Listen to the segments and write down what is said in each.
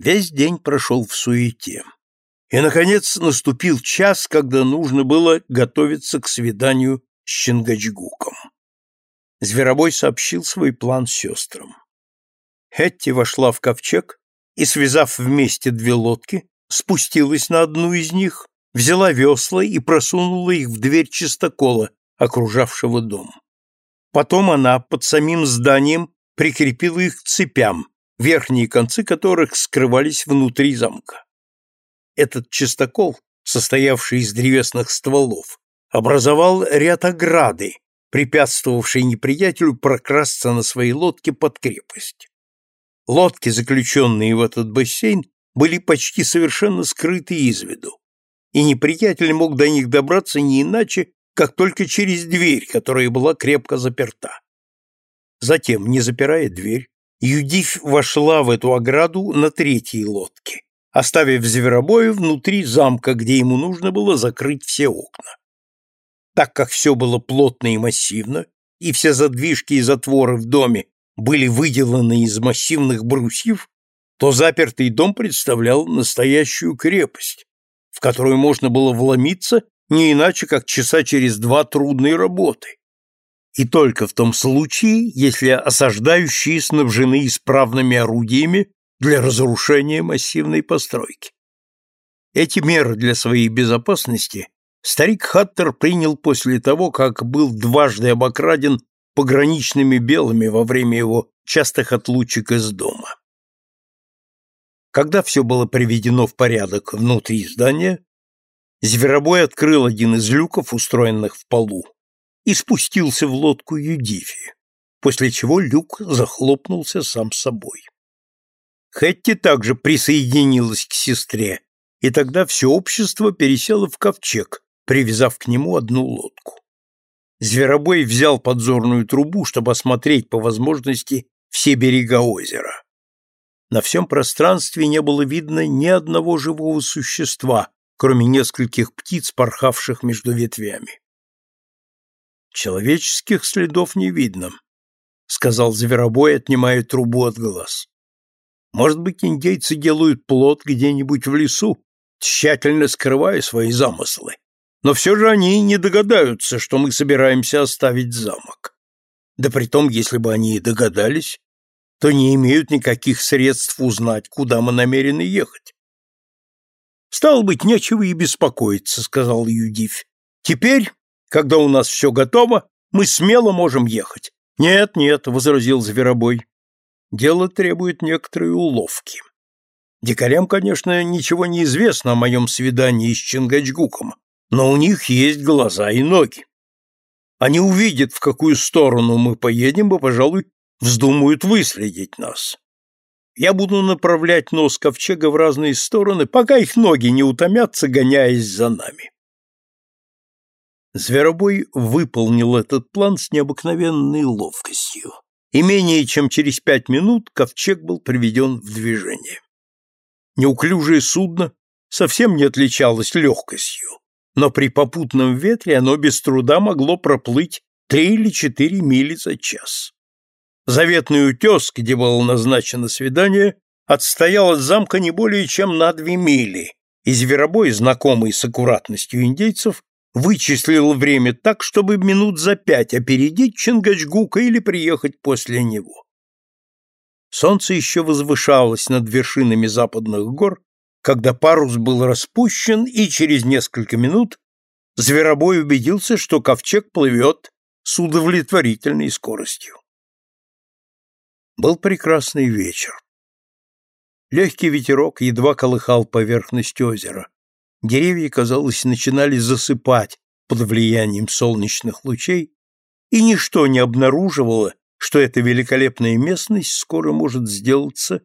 Весь день прошел в суете. И, наконец, наступил час, когда нужно было готовиться к свиданию с Чингачгуком. Зверобой сообщил свой план сестрам. Хетти вошла в ковчег и, связав вместе две лодки, спустилась на одну из них, взяла весла и просунула их в дверь чистокола, окружавшего дом. Потом она под самим зданием прикрепила их к цепям, верхние концы которых скрывались внутри замка. Этот чистокол, состоявший из древесных стволов, образовал ряд ограды, препятствовавший неприятелю прокрасться на своей лодке под крепость. Лодки, заключенные в этот бассейн, были почти совершенно скрыты из виду, и неприятель мог до них добраться не иначе, как только через дверь, которая была крепко заперта. Затем, не запирая дверь, Юдифь вошла в эту ограду на третьей лодке, оставив зверобоя внутри замка, где ему нужно было закрыть все окна. Так как все было плотно и массивно, и все задвижки и затворы в доме были выделаны из массивных брусьев, то запертый дом представлял настоящую крепость, в которую можно было вломиться не иначе, как часа через два трудной работы и только в том случае, если осаждающие снабжены исправными орудиями для разрушения массивной постройки. Эти меры для своей безопасности старик Хаттер принял после того, как был дважды обокраден пограничными белыми во время его частых отлучек из дома. Когда все было приведено в порядок внутри здания, Зверобой открыл один из люков, устроенных в полу, и спустился в лодку Юдифи, после чего люк захлопнулся сам собой. Хэтти также присоединилась к сестре, и тогда все общество пересело в ковчег, привязав к нему одну лодку. Зверобой взял подзорную трубу, чтобы осмотреть по возможности все берега озера. На всем пространстве не было видно ни одного живого существа, кроме нескольких птиц, порхавших между ветвями. Человеческих следов не видно, сказал Зверобой, отнимая трубу от глаз. Может быть, индейцы делают плод где-нибудь в лесу, тщательно скрывая свои замыслы. Но все же они не догадаются, что мы собираемся оставить замок. Да притом, если бы они и догадались, то не имеют никаких средств узнать, куда мы намерены ехать. «Стало быть, нечего и беспокоиться», — сказал Юдивь. «Теперь когда у нас все готово, мы смело можем ехать. Нет, нет, возразил Зверобой. Дело требует некоторой уловки. Дикарям, конечно, ничего не известно о моем свидании с Чингачгуком, но у них есть глаза и ноги. Они увидят, в какую сторону мы поедем, и, пожалуй, вздумают выследить нас. Я буду направлять нос ковчега в разные стороны, пока их ноги не утомятся, гоняясь за нами. Зверобой выполнил этот план с необыкновенной ловкостью, и менее чем через пять минут ковчег был приведен в движение. Неуклюжее судно совсем не отличалось легкостью, но при попутном ветре оно без труда могло проплыть три или четыре мили за час. Заветный утес, где было назначено свидание, отстоял от замка не более чем на две мили, и Зверобой, знакомый с аккуратностью индейцев, вычислил время так, чтобы минут за пять опередить Чингачгука или приехать после него. Солнце еще возвышалось над вершинами западных гор, когда парус был распущен, и через несколько минут Зверобой убедился, что ковчег плывет с удовлетворительной скоростью. Был прекрасный вечер. Легкий ветерок едва колыхал поверхность озера. Деревья, казалось, начинали засыпать под влиянием солнечных лучей, и ничто не обнаруживало, что эта великолепная местность скоро может сделаться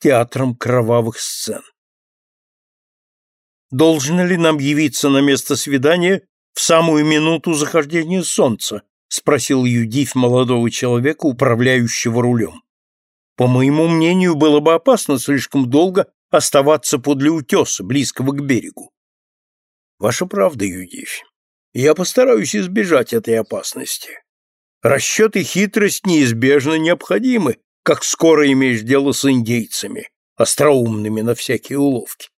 театром кровавых сцен. «Должно ли нам явиться на место свидания в самую минуту захождения солнца?» — спросил Юдив молодого человека, управляющего рулем. «По моему мнению, было бы опасно слишком долго оставаться подле утеса, близкого к берегу. Ваша правда, Юдивь. Я постараюсь избежать этой опасности. Расчет и хитрость неизбежно необходимы, как скоро имеешь дело с индейцами. остроумными на всякие уловки.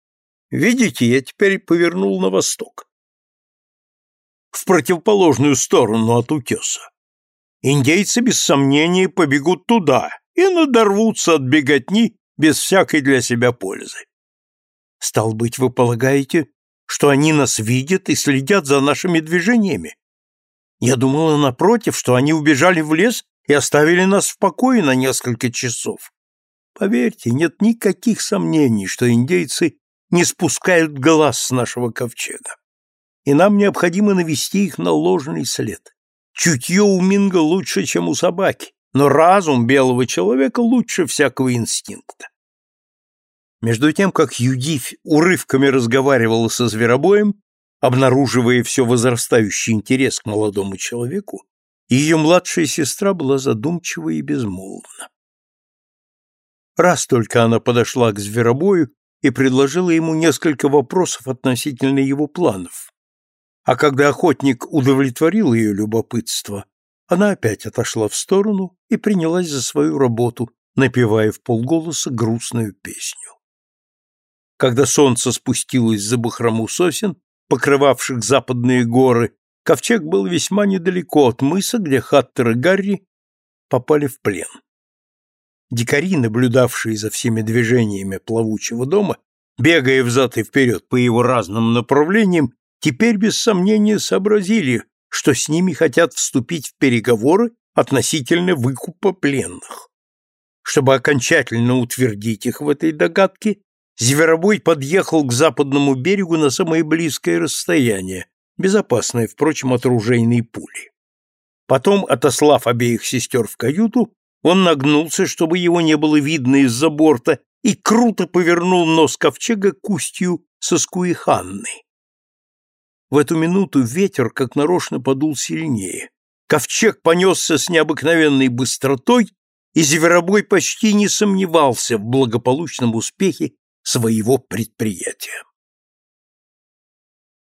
Видите, я теперь повернул на восток. В противоположную сторону от утеса. Индейцы, без сомнения, побегут туда и надорвутся от беготни без всякой для себя пользы. Стал быть, вы полагаете, что они нас видят и следят за нашими движениями? Я думала, напротив, что они убежали в лес и оставили нас в покое на несколько часов. Поверьте, нет никаких сомнений, что индейцы не спускают глаз с нашего ковчега. И нам необходимо навести их на ложный след. Чутье у Минга лучше, чем у собаки, но разум белого человека лучше всякого инстинкта. Между тем, как Юдивь урывками разговаривала со зверобоем, обнаруживая все возрастающий интерес к молодому человеку, ее младшая сестра была задумчива и безмолвна. Раз только она подошла к зверобою и предложила ему несколько вопросов относительно его планов. А когда охотник удовлетворил ее любопытство, она опять отошла в сторону и принялась за свою работу, напевая в полголоса грустную песню. Когда солнце спустилось за бахрому сосен, покрывавших западные горы, ковчег был весьма недалеко от мыса, где Хаттер и Гарри попали в плен. Дикари, наблюдавшие за всеми движениями плавучего дома, бегая взад и вперед по его разным направлениям, теперь без сомнения сообразили, что с ними хотят вступить в переговоры относительно выкупа пленных. Чтобы окончательно утвердить их в этой догадке, Зверобой подъехал к западному берегу на самое близкое расстояние, безопасное, впрочем, от ружейной пули. Потом, отослав обеих сестер в каюту, он нагнулся, чтобы его не было видно из-за борта, и круто повернул нос ковчега к устью Соскуиханны. В эту минуту ветер, как нарочно, подул сильнее. Ковчег понесся с необыкновенной быстротой, и Зверобой почти не сомневался в благополучном успехе своего предприятия.